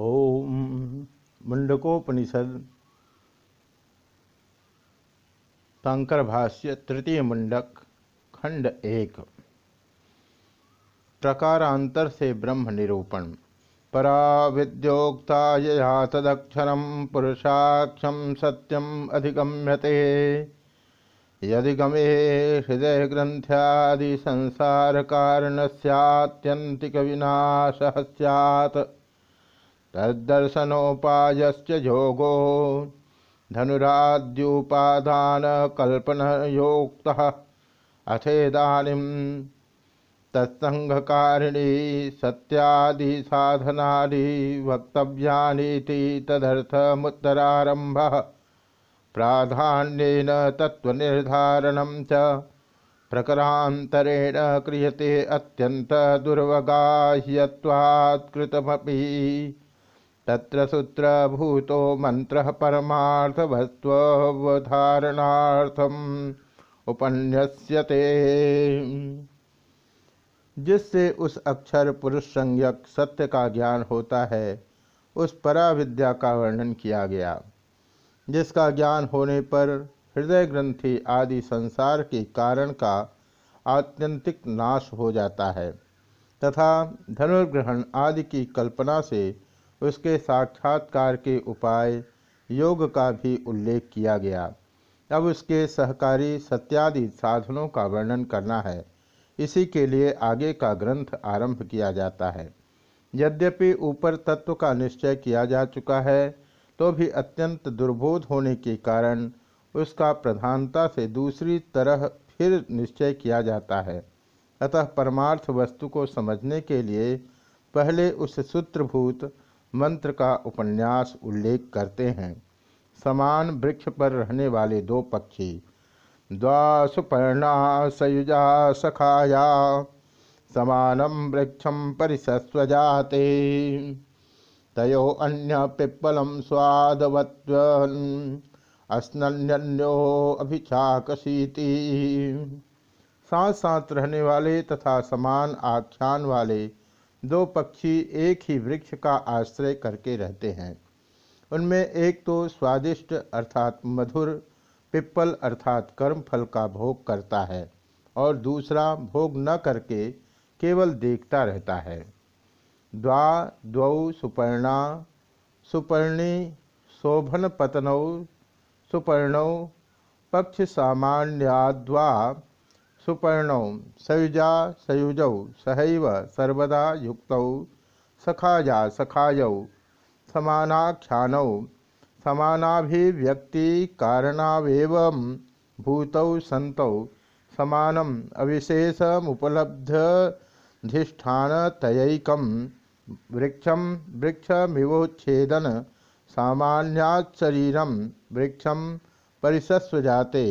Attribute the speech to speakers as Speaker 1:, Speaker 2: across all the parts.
Speaker 1: ओम मुंडकोपनिषद। शंकर भाष्य तृतीय मुंडक, खंड एक। प्रकारांतर से ब्रह्म निरूपण परा विद्योक्ता यया तदक्षर पुरुषाक्षम सत्यम अधिगम्यते। यदि गमे हृदय ग्रंथ्यादि संसार कारण सत्यंतिक विनाश सैत् तदर्शनोपायश्च योगो धनुराद्युपादान कल्पनयोक्तः अथेदानीं तत्संगकारिणी सत्यादि साधनादि वक्तव्यानीति तदर्थमुत्तरारम्भः प्राधान्येन तत्त्वनिर्धारणं च प्रकरान्तरेण क्रियते अत्यन्तदुर्वगाह्यत्वात् कृतमपि तत्र सूत्र सूत्रभूतो मंत्र परमार्थवस्त्वधारणार्थम उपन्यस्यते जिससे उस अक्षर पुरुष संज्ञक सत्य का ज्ञान होता है, उस पराविद्या का वर्णन किया गया। जिसका ज्ञान होने पर हृदय ग्रंथि आदि संसार के कारण का आत्यंतिक नाश हो जाता है, तथा धनुर्ग्रहण आदि की कल्पना से उसके साक्षात्कार के उपाय योग का भी उल्लेख किया गया। अब उसके सहकारी सत्यादि साधनों का वर्णन करना है। इसी के लिए आगे का ग्रंथ आरंभ किया जाता है। यद्यपि ऊपर तत्व का निश्चय किया जा चुका है तो भी अत्यंत दुर्बोध होने के कारण उसका प्रधानता से दूसरी तरह फिर निश्चय किया जाता है। अतः परमार्थ वस्तु को समझने के लिए पहले उस सूत्रभूत मंत्र का उपन्यास उल्लेख करते हैं। समान वृक्ष पर रहने वाले दो पक्षी, द्वासुपर्णा सयुजा सखाया, समानम वृक्षम परिसस्वजाते। तयो अन्य पिप्पलम स्वादवत्व अस्न्यो अभिचाकशीति साथ साथ रहने वाले तथा समान आख्यान वाले दो पक्षी एक ही वृक्ष का आश्रय करके रहते हैं। उनमें एक तो स्वादिष्ट अर्थात मधुर, पिप्पल अर्थात कर्म फल का भोग करता है और दूसरा भोग न करके केवल देखता रहता है। द्वा, द्वौ, सुपर्णा, सुपर्णी शोभन पतनौ सुपर्णौ पक्ष सामान्याद्वा सुपर्णौ सयुजा सयुजौ सहैव सर्वदा युक्त। सखाजा सखायौ समानाख्यानौ। समानाभिव्यक्ति कारणावेवं भूतौ सन्तौ। समानम अविशेषमुपलब्धिष्ठानतयैकं वृक्षं वृक्षमिवोच्छेदन सामान्याशरीरं वृक्षं परिसस्वजाते,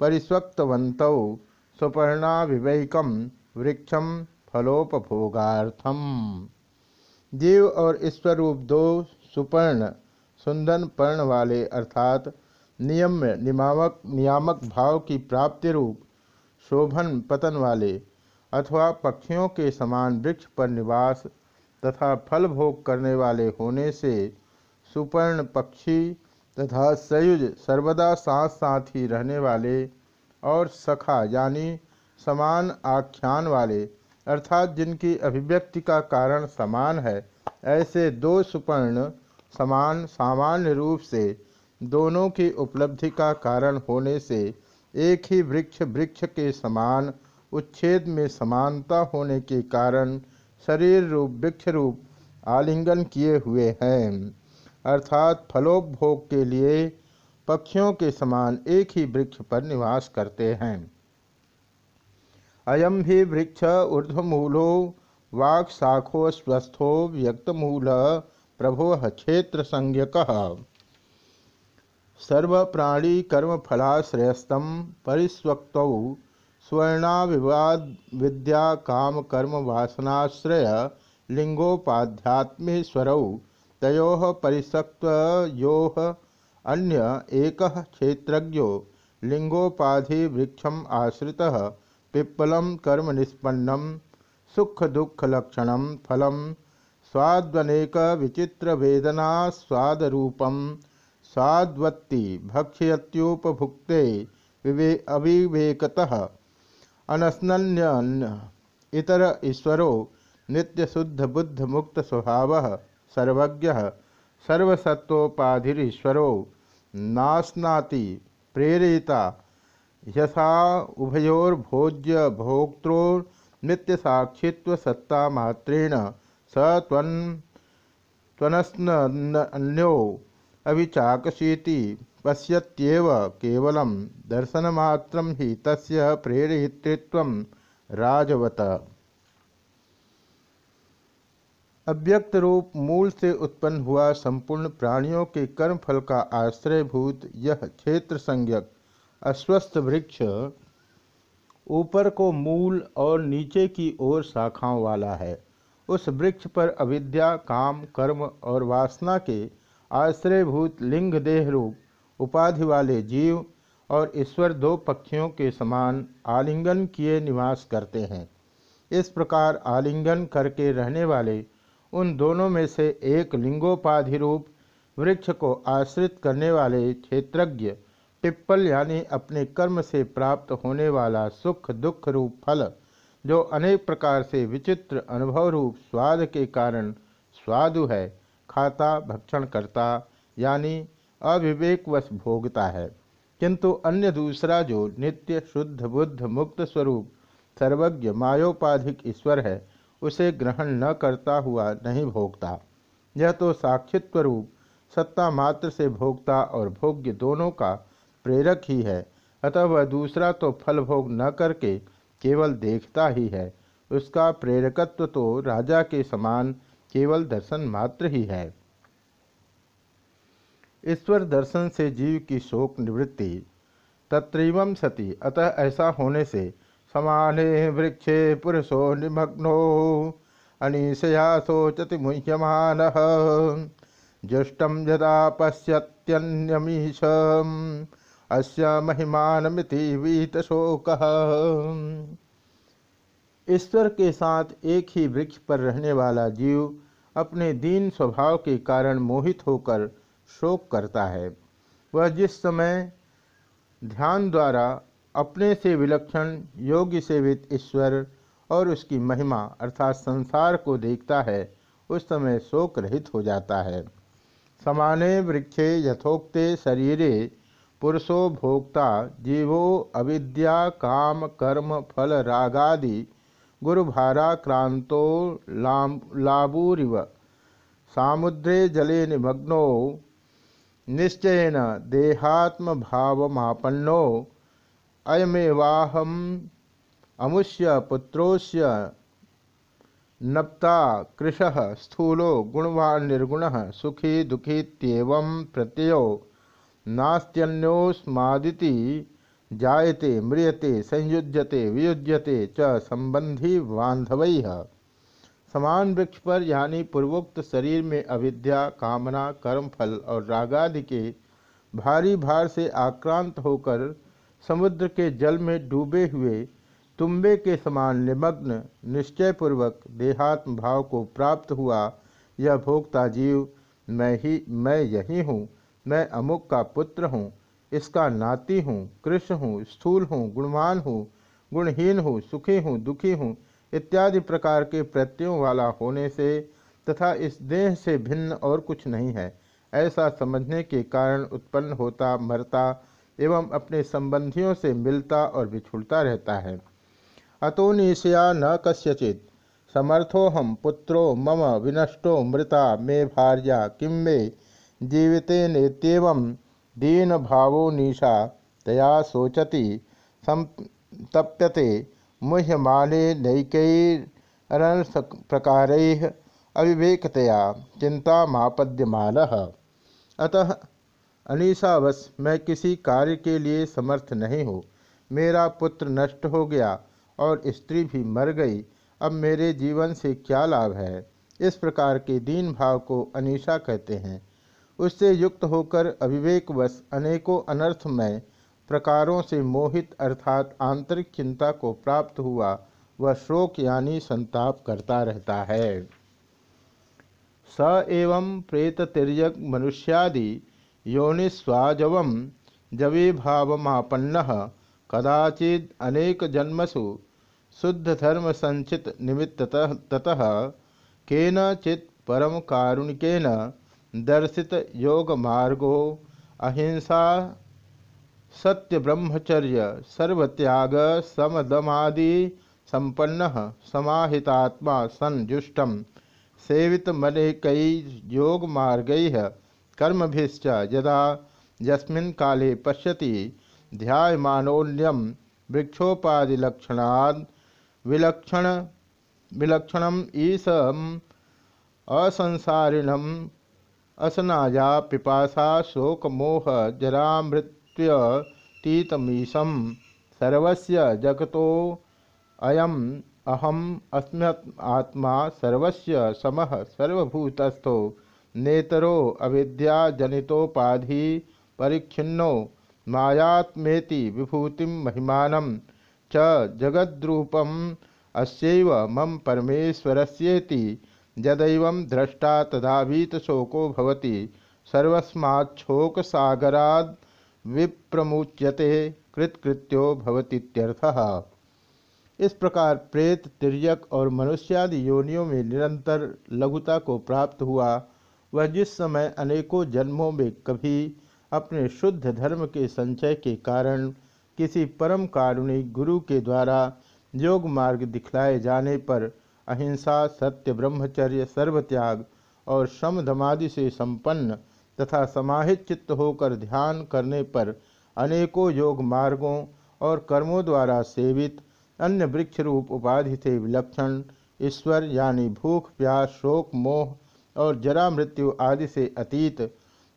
Speaker 1: परिस्वक्तवन्तौ। सुपर्णा विवैकम वृक्षम फलोपभोगार्थम जीव और ईश्वरूप दो सुपर्ण सुंदन पर्ण वाले अर्थात नियम नियामक नियामक भाव की प्राप्ति रूप, शोभन पतन वाले अथवा पक्षियों के समान वृक्ष पर निवास तथा फल भोग करने वाले होने से सुपर्ण पक्षी तथा सयुज सर्वदा साथ साथ ही रहने वाले और सखा यानी समान आख्यान वाले, अर्थात जिनकी अभिव्यक्ति का कारण समान है, ऐसे दो सुपर्ण समान सामान्य रूप से दोनों की उपलब्धि का कारण होने से एक ही वृक्ष वृक्ष के समान, उच्छेद में समानता होने के कारण शरीर रूप, वृक्ष रूप आलिंगन किए हुए हैं। अर्थात फलोपभोग के लिए पक्षियों के समान एक ही वृक्ष पर निवास करते हैं। अयम भी वृक्ष ऊर्धमूलो वाक् शाखो स्वस्थो व्यक्तमूल, प्रभो क्षेत्र संज्ञक। सर्वप्राणी कर्मफलाश्रयस्तम परिस्वक्त स्वर्णा विवाद विद्या, काम, कर्म, वासनाश्रय, लिंगोपाध्यात्मेश्वरौ, तयो परिसक्तो अन्य एक क्षेत्रज्ञो लिंगोपाधि वृक्षम आश्रित पिप्पल कर्म निष्पन्नम सुख दुख लक्षण फलम स्वाद्वनेक विचित्र वेदना स्वादरूपम स्वाद्वत्ति भक्ष्योपभुक्ते विवे अविवेकतः। अनस्नन्य इतर ईश्वरो नित्य शुद्ध बुद्ध मुक्त स्वभाव सर्वज्ञ सर्वसत्वोपाधिरीश्वरो नास्नाति प्रेरिता। यथा उभयोर्भोज्य भोक्तृ नित्य साक्षित्व सत्ता मात्रेण स त्वनस्न्यो अभिचाकशीति पश्यत्येव केवलं दर्शनमात्रं हि तस्य प्रेरयितृत्वं राजवत। अव्यक्त रूप मूल से उत्पन्न हुआ संपूर्ण प्राणियों के कर्म फल का आश्रयभूत यह क्षेत्र संज्ञक अस्वस्थ वृक्ष ऊपर को मूल और नीचे की ओर शाखाओं वाला है। उस वृक्ष पर अविद्या, काम, कर्म और वासना के आश्रयभूत लिंग देह रूप, उपाधि वाले जीव और ईश्वर दो पक्षियों के समान आलिंगन किए निवास करते हैं। इस प्रकार आलिंगन करके रहने वाले उन दोनों में से एक लिंगोपाधि रूप वृक्ष को आश्रित करने वाले क्षेत्रज्ञ टिप्पल यानी अपने कर्म से प्राप्त होने वाला सुख, दुख रूप फल, जो अनेक प्रकार से विचित्र अनुभव रूप स्वाद के कारण स्वादु है, खाता, भक्षण करता, यानी अविवेकवश भोगता है। किंतु अन्य दूसरा जो नित्य शुद्ध बुद्ध मुक्त स्वरूप सर्वज्ञ मायोपाधिक ईश्वर है उसे ग्रहण न करता हुआ नहीं भोगता। यह तो साक्षित्व रूप सत्ता मात्र से भोगता और भोग्य दोनों का प्रेरक ही है। अतः वह दूसरा तो फल भोग न करके केवल देखता ही है। उसका प्रेरकत्व तो राजा के समान केवल दर्शन मात्र ही है। ईश्वर दर्शन से जीव की शोक निवृत्ति तत्रीवम सती। अतः ऐसा होने से समाने वृक्षे पुरुषो निमग्नो, अनिशया शोचति मुह्यमान। जुष्टम यदा पश्यत्यन्यमीश अस्य महिमानमिति वीत शोक ईश्वर के साथ एक ही वृक्ष पर रहने वाला जीव अपने दीन स्वभाव के कारण मोहित होकर शोक करता है। वह जिस समय ध्यान द्वारा अपने से विलक्षण, योग्य सेवित ईश्वर और उसकी महिमा अर्थात संसार को देखता है, उस समय शोक रहित हो जाता है। समाने वृक्षे यथोक्ते शरीरे, पुरुषो भोक्ता, जीवो अविद्या, काम, कर्म, फल, रागादि गुरुभाराक्रांतो लाबूरिव, सामुद्रे जले निमग्नो, निश्चयन देहात्म भावमापन्नो अयमेवाहम अमुष्य पुत्रोस्य नप्ता कृश स्थूलो गुणवान निर्गुण सुखी दुखीत्येवं प्रत्ययो नास्त्यन्योस्मादिति जायते म्रियते संयुज्यते वियुज्यते च संबंधी बांधव समान वृक्ष पर यानी पूर्वोक्त शरीर में अविद्या, कामना, कर्मफल और रागादि के भारी भार से आक्रांत होकर समुद्र के जल में डूबे हुए तुम्बे के समान निमग्न, निश्चयपूर्वक देहात्म भाव को प्राप्त हुआ, यह भोक्ता जीव, मैं ही, मैं यही हूँ, मैं अमुक का पुत्र हूँ, इसका नाती हूँ, कृष्ण हूँ, स्थूल हूँ, गुणवान हूँ, गुणहीन हूँ, सुखी हूँ, दुखी हूँ, इत्यादि प्रकार के प्रत्ययों वाला होने से तथा इस देह से भिन्न और कुछ नहीं है। ऐसा समझने के कारण उत्पन्न होता, मरता एवं अपने संबंधियों से मिलता और बिछुड़ता रहता है। अतो निशया न कस्यचित। समर्थो हम पुत्रो मम विनष्टो मृता मे भार्या किम मे? दीन भावो निशा। तया शोचती संतप्यते। मुह्यमाने नैकैरन प्रकार अविवेकतया चिंता मापद्यमान अतः अनिशावश मैं किसी कार्य के लिए समर्थ नहीं हूँ। मेरा पुत्र नष्ट हो गया और स्त्री भी मर गई। अब मेरे जीवन से क्या लाभ है? इस प्रकार के दीन भाव को अनिशा कहते हैं। उससे युक्त होकर अविवेकवश अनेकों अनर्थमय प्रकारों से मोहित अर्थात आंतरिक चिंता को प्राप्त हुआ, वह शोक यानी संताप करता रहता है। स एवं प्रेत तिरक मनुष्यादि योनिस्वाजव जवे भावमापन्न कदाचिद अनेक जन्मसु शुद्ध धर्म संचित निमित्त ततः केनचित परम कारुणिकेन दर्शित योग मार्गो अहिंसा सत्य ब्रह्मचर्य सर्वत्याग, समदमादि संपन्न समाहितात्मा सन्जुष्टम सेवित मने कई योग मार्ग कर्मभिश्च यदा यस्मिन् काले पश्यति ध्यायमानोन्यम वृक्षोपादिलक्षणाद विलक्षण विलक्षणम ईसम असंसारिणम असनाया पिपासा शोकमोह जरामृत्युतीतमीशम सर्वस्य जगतो अयम अहम अस्मत् आत्मा सर्वस्य समः सर्वभूतस्थो नेतरो अविद्याजनितोपाधि परिच्छिन्नो मायात्मेति विभूति महिमानं च जगद्रूपम् अस्यैव मम परमेश्वरस्येति यदैव द्रष्टा तदावीत शोको विप्रमुच्यते कृतकृत्यो इस प्रकार प्रेत तिरक और मनुष्यादि योनियों में निरंतर लघुता को प्राप्त हुआ। वह जिस समय अनेकों जन्मों में कभी अपने शुद्ध धर्म के संचय के कारण किसी परम कारुणिक गुरु के द्वारा योग मार्ग दिखलाए जाने पर अहिंसा, सत्य, ब्रह्मचर्य, सर्वत्याग और श्रम धमादि से संपन्न तथा समाहित चित्त होकर ध्यान करने पर अनेकों योग मार्गों और कर्मों द्वारा सेवित अन्य वृक्ष रूप उपाधि से विलक्षण ईश्वर यानी भूख, प्यास, शोक, मोह और जरा मृत्यु आदि से अतीत,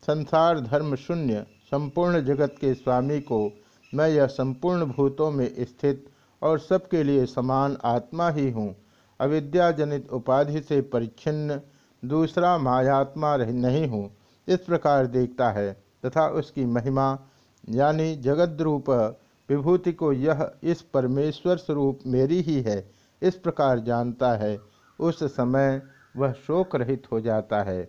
Speaker 1: संसार धर्म शून्य, संपूर्ण जगत के स्वामी को मैं यह संपूर्ण भूतों में स्थित और सबके लिए समान आत्मा ही हूँ। अविद्याजनित उपाधि से परिच्छिन्न, दूसरा मायात्मा नहीं हूँ। इस प्रकार देखता है तथा उसकी महिमा, यानी जगद रूप विभूति को यह इस परमेश्वर स्वरूप मेरी ही है। इस प्रकार जानता है। उस समय वह शोक रहित हो जाता है।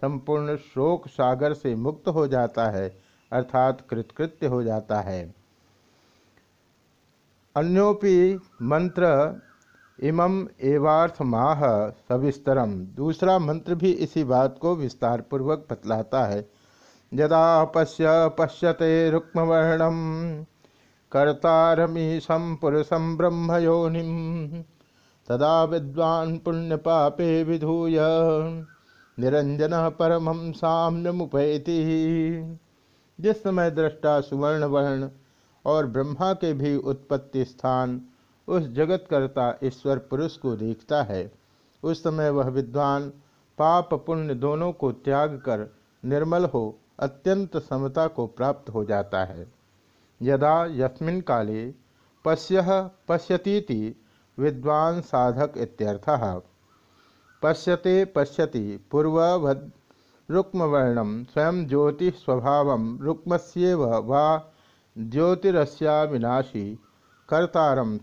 Speaker 1: संपूर्ण शोक सागर से मुक्त हो जाता है, अर्थात कृतकृत्य हो जाता है। अन्योपि मंत्र, इमं एवार्थमाह सविस्तरम। दूसरा मंत्र भी इसी बात को विस्तार पूर्वक बतलाता है। यदा पश्य, पश्यते रुक्मवर्णम, कर्तारमीशं पुरुषं ब्रह्मयोनिं तदा विद्वान् पुण्यपापे विधूय। निरंजन परम हम परमं साम्यमुपैति। जिस समय दृष्टा सुवर्ण वर्ण और ब्रह्मा के भी उत्पत्ति स्थान उस जगतकर्ता ईश्वर पुरुष को देखता है, उस समय वह विद्वान पाप पुण्य दोनों को त्याग कर निर्मल हो, अत्यंत समता को प्राप्त हो जाता है। यदा यस्मिन् काले पश्य पश्यतीति विद्वान साधक इत्यर्थः। पश्यते पश्यति पूर्ववद स्वयं ज्योतिस्वभाव रुक्मस्येव वा ज्योतिरस्या विनाशी कर्तारम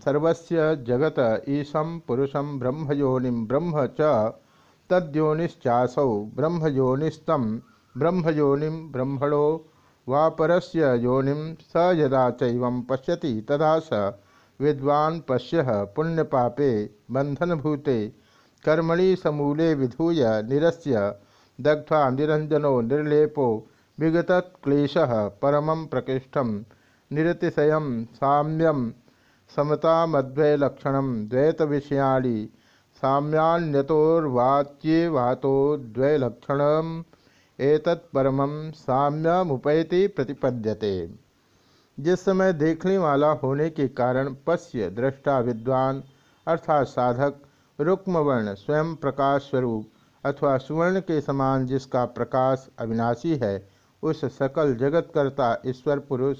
Speaker 1: जगत ईशम पुरुषम ब्रह्मयोनिम ब्रह्म च तद्योनिश्चासौ ब्रह्मयोनिस्तम ब्रह्मयोनिम ब्रह्मणो वापरस्य योनिम स यदा चैवं पश्यति तदा स विद्वान् पश्य पुण्यपापे बंधनभूते कर्मणि समूले विधूय निरस्य, दग्ध्वा निरंजनो निर्लेपो, विगतक्लेशः परमं प्रकृष्टं, निरतिशयं साम्यम समतामद्वैलक्षण द्वैत विषयाणी साम्यान्यतोर्वाच्ये वातो द्वैलक्षण एतत्परम साम्यमुपैति प्रतिपद्यते। जिस समय देखने वाला होने के कारण पश्य दृष्टा विद्वान, अर्थात साधक, रुक्मवर्ण स्वयं प्रकाश स्वरूप अथवा सुवर्ण के समान जिसका प्रकाश अविनाशी है, उस सकल जगतकर्ता ईश्वर पुरुष,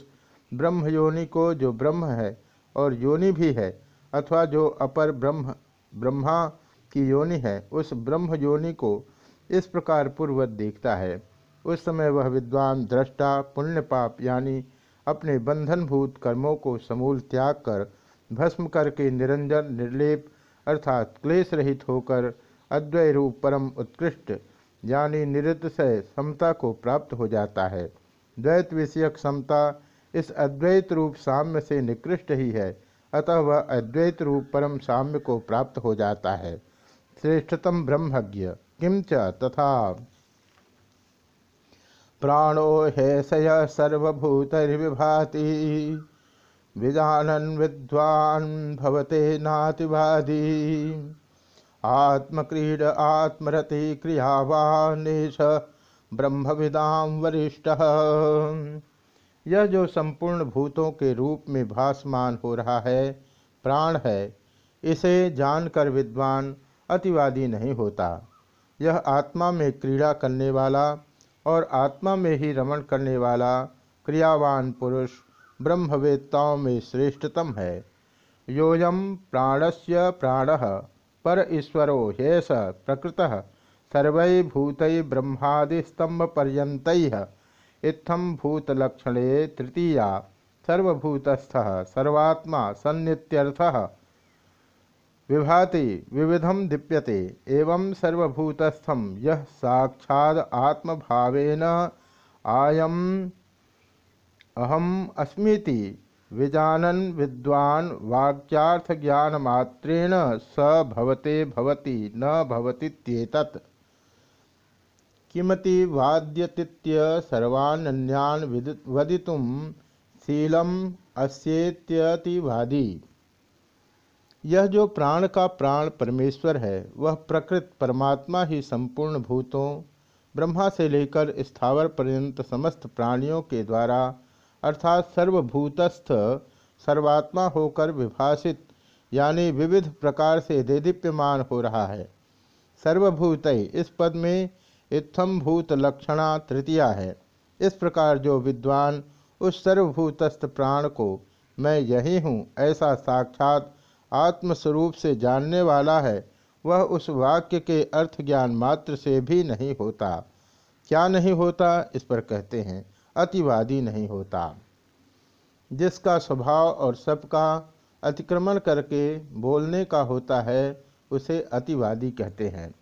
Speaker 1: ब्रह्मयोनि को जो ब्रह्म है और योनि भी है, अथवा जो अपर ब्रह्म, ब्रह्मा की योनि है, उस ब्रह्म योनि को इस प्रकार पूर्वत देखता है। उस समय वह विद्वान दृष्टा पुण्य पाप यानी अपने बंधनभूत कर्मों को समूल त्याग कर, भस्म करके निरंजन, निर्लेप अर्थात क्लेश रहित होकर अद्वय रूप परम उत्कृष्ट, यानी निरतिशय समता को प्राप्त हो जाता है। द्वैत विषयक समता इस अद्वैत रूप साम्य से निकृष्ट ही है, अतः वह अद्वैत रूप परम साम्य को प्राप्त हो जाता है। श्रेष्ठतम ब्रह्मज्ञ किंच तथा प्राणो हेसय सर्वभूतर्विभाति। विजानन विद्वान भवते नातिवादी। आत्मक्रीड, आत्मरति क्रियावानेश ब्रह्मविदाम वरिष्ठ। यह जो संपूर्ण भूतों के रूप में भासमान हो रहा है, प्राण है, इसे जानकर विद्वान अतिवादी नहीं होता। यह आत्मा में क्रीड़ा करने वाला और आत्मा में ही रमण करने वाला क्रियावान पुरुष ब्रह्मवेत्ताओं में श्रेष्ठतम है। योयम प्राणस्य प्राण, पर ईश्वरो हेस प्रकृत सर्वभूत ब्रह्मादिस्तंभ पर्यत इत्थम भूतलक्षणे तृतीया, सर्वभूतस्थ, सर्वात्मा सन्नित्यर्थ। विभाति विविधम दीप्यते, एवं सर्वभूतस्थम यह साक्षाद आत्मभावेन आयम। अहम अस्मीति, विजानन विद्वान वाक्यार्थ ज्ञान मात्रेण स भवते भवति, न भवतीत्येतत् किमति वाद्यतीत्य सर्वान्यान वदितुम, शीलम अस्येत्यतिवादी। यह जो प्राण का प्राण परमेश्वर है, वह प्रकृत परमात्मा ही संपूर्ण भूतों, ब्रह्मा से लेकर स्थावर पर्यंत समस्त प्राणियों के द्वारा, अर्थात सर्वभूतस्थ, सर्वात्मा होकर विभाषित, यानी विविध प्रकार से देदीप्यमान हो रहा है। सर्वभूत इस पद में इत्थम भूत लक्षणा तृतीया है। इस प्रकार जो विद्वान उस सर्वभूतस्थ प्राण को, मैं यही हूँ ऐसा साक्षात आत्मस्वरूप से जानने वाला है, वह उस वाक्य के अर्थ ज्ञान मात्र से भी नहीं होता। क्या नहीं होता? इस पर कहते हैं, अतिवादी नहीं होता। जिसका स्वभाव और सबका अतिक्रमण करके बोलने का होता है, उसे अतिवादी कहते हैं।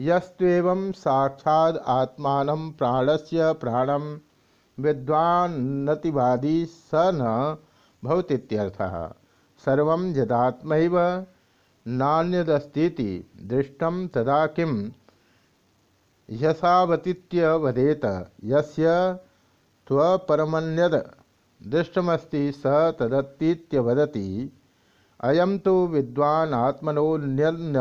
Speaker 1: यस्व साक्षाद आत्मान प्राणस्य प्राणम विद्वान्नतिवादी स न भवतीत्यर्थः सर्व यदात्म नान्यदस्ती दृष्ट तदा किम यशावतीत्यवदेत यस्य त्वपरमन्यद दृष्टमस्ति स तदतीत्यवदति अयम तो विद्वान आत्मनोन्यन्न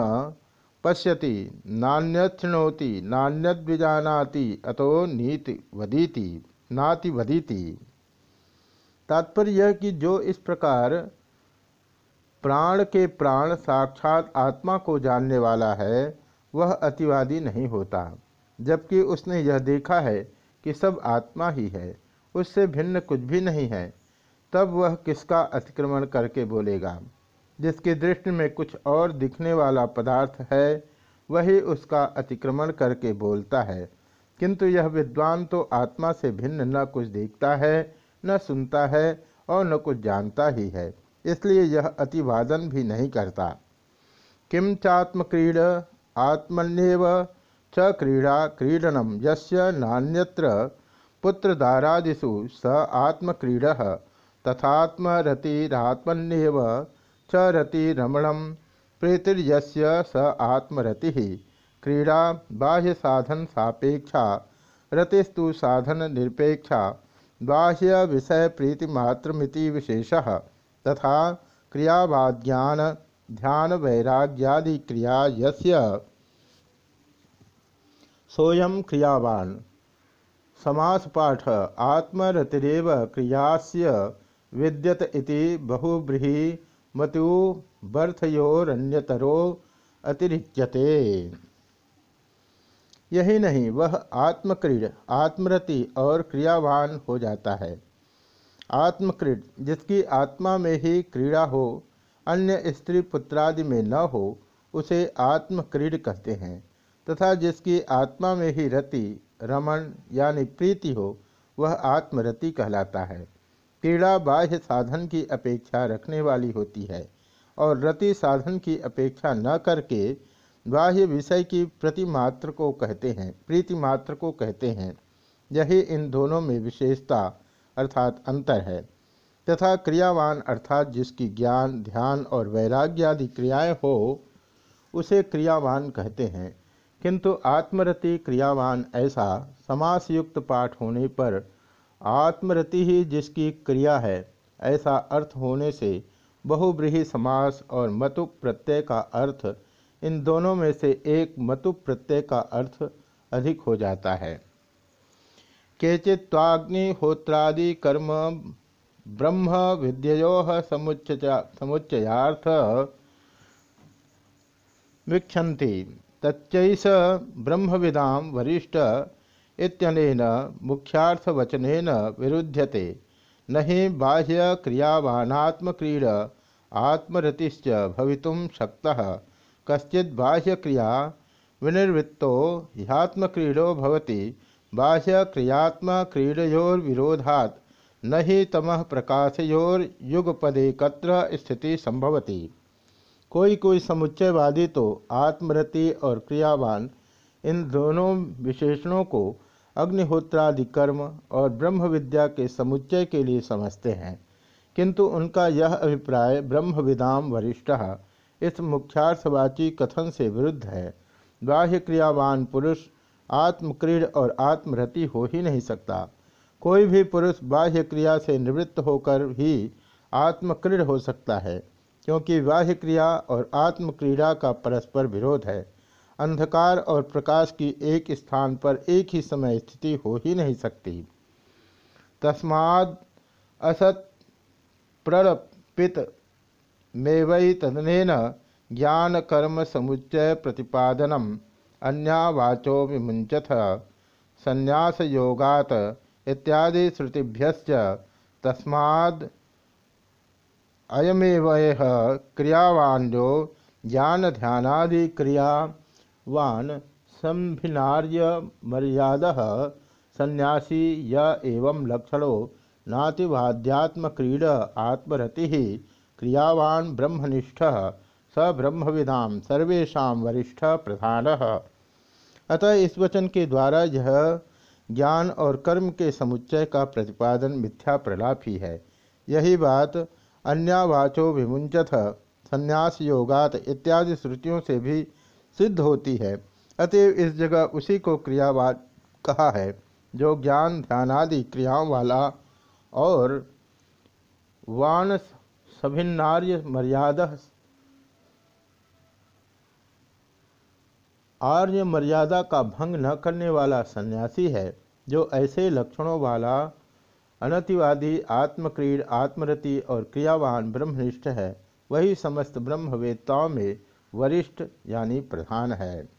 Speaker 1: पश्यति नान्यशृणोति नान्यद्विजानाति, अतो नीति वदीति, नाति वदीति। तात्पर्य कि जो इस प्रकार प्राण के प्राण साक्षात आत्मा को जानने वाला है, वह अतिवादी नहीं होता। जबकि उसने यह देखा है कि सब आत्मा ही है, उससे भिन्न कुछ भी नहीं है। तब वह किसका अतिक्रमण करके बोलेगा? जिसकी दृष्टि में कुछ और दिखने वाला पदार्थ है, वही उसका अतिक्रमण करके बोलता है। किंतु यह विद्वान तो आत्मा से भिन्न न कुछ देखता है, न सुनता है और न कुछ जानता ही है। इसलिए यह अतिवादन भी नहीं करता। किम चात्मक्रीड आत्मन्यव च क्रीड़ा क्रीडनम यस्य नान्यत्र पुत्रदारादिषु स आत्मक्रीड तथात्मरतिरात्मन्यव च रतिरमणम प्रीतिर्यस्य स आत्मरति क्रीड़ा बाह्य साधन सापेक्षा रतिस्तु साधन निरपेक्षा बाह्य विषय प्रीतिमात्रमिति विशेषः। तथा क्रियावाज्ञान, ध्यान वैराग्यादि क्रिया यस्य। सोयम क्रियावान। समास पाठ आत्मरतिरव क्रियास्य विद्यत इति मतु बर्थयोरन्यतरो अतिरिच्यते। यही नहीं, वह आत्मक्रीड, आत्मरति और क्रियावान हो जाता है। आत्मक्रीड, जिसकी आत्मा में ही क्रीड़ा हो, अन्य स्त्री पुत्रादि में न हो, उसे आत्मक्रीड कहते हैं, तथा जिसकी आत्मा में ही रति, रमण यानी प्रीति हो, वह आत्मरति कहलाता है। क्रीड़ा बाह्य साधन की अपेक्षा रखने वाली होती है, और रति साधन की अपेक्षा न करके बाह्य विषय की प्रतिमात्र को कहते हैं, प्रीति मात्र को कहते हैं। यही इन दोनों में विशेषता अर्थात अंतर है। तथा क्रियावान अर्थात जिसकी ज्ञान, ध्यान और वैराग्य आदि क्रियाएँ हो, उसे क्रियावान कहते हैं। किंतु आत्मरति क्रियावान ऐसा समास युक्त पाठ होने पर आत्मरति ही जिसकी क्रिया है, ऐसा अर्थ होने से बहुब्रीही समास और मतु प्रत्यय का अर्थ इन दोनों में से एक मतु प्रत्यय का अर्थ अधिक हो जाता है। केचित्वाग्निहोत्रादि कर्म ब्रह्म विद्यो समुच्चयार्थ वीक्षन्ति। तच्चैष ब्रह्मविदा वरिष्ठ इत्यनेन मुख्यार्थवचनेन विरुध्यते। न हि बाह्य क्रियावानात्मक्रीड आत्मरतिश्च भवितुं शक्तः। कश्चित् बाह्यक्रिया विनिर्वृत्तो ह्यात्मक्रीडो भवति। बाह्यक्रियात्मक्रीडयोर्विरोधात्। न हि तमः प्रकाशयोर्युगपदेकत्र स्थिति संभवती। कोई कोई समुच्चयवादी तो आत्मरति और क्रियावान, इन दोनों विशेषणों को अग्निहोत्रादि कर्म और ब्रह्म विद्या के समुच्चय के लिए समझते हैं। किंतु उनका यह अभिप्राय ब्रह्म विदाम वरिष्ठ, इस मुख्यार्थवाची कथन से विरुद्ध है। बाह्य क्रियावान पुरुष आत्मक्रीड और आत्मरति हो ही नहीं सकता। कोई भी पुरुष बाह्य क्रिया से निवृत्त होकर ही आत्मक्रीड हो सकता है, क्योंकि बाह्य क्रिया और आत्मक्रीड़ा का परस्पर विरोध है। अंधकार और प्रकाश की एक स्थान पर एक ही समय स्थिति हो ही नहीं सकती। तस्माद असत प्रणपित मेवई तदन ज्ञान कर्म समुच्चय प्रतिपादनम। अन्यावाचो विमुंचथ संन्यास योगात इत्यादि श्रुतिभ्यश्च तस्माद अयमेव क्रियावान जो ज्ञान ध्यानादि क्रियावान संभिनार्य मर्याद सन्यासी य एवं लक्षणो नातिवाध्यात्म क्रीड आत्मरति क्रियावान ब्रह्मनिष्ठ। स ब्रह्मविदा सर्वेशा वरिष्ठ प्रधान। अतः इस वचन के द्वारा यह ज्ञान और कर्म के समुच्चय का प्रतिपादन मिथ्या प्रलाप ही। है यही बात अन्यावाचो विमुंचथ संन्यास योगात इत्यादि श्रुतियों से भी सिद्ध होती है। अतएव इस जगह उसी को क्रियावाद कहा है, जो ज्ञान, ध्यानादि क्रियाओं वाला और वान सभिन्नार्य मर्यादा आर्य मर्यादा का भंग न करने वाला सन्यासी है, जो ऐसे लक्षणों वाला, अनतिवादी, आत्मक्रीड, आत्मरति और क्रियावान ब्रह्मनिष्ठ है, वही समस्त ब्रह्मवेत्ताओं में वरिष्ठ यानी प्रधान है।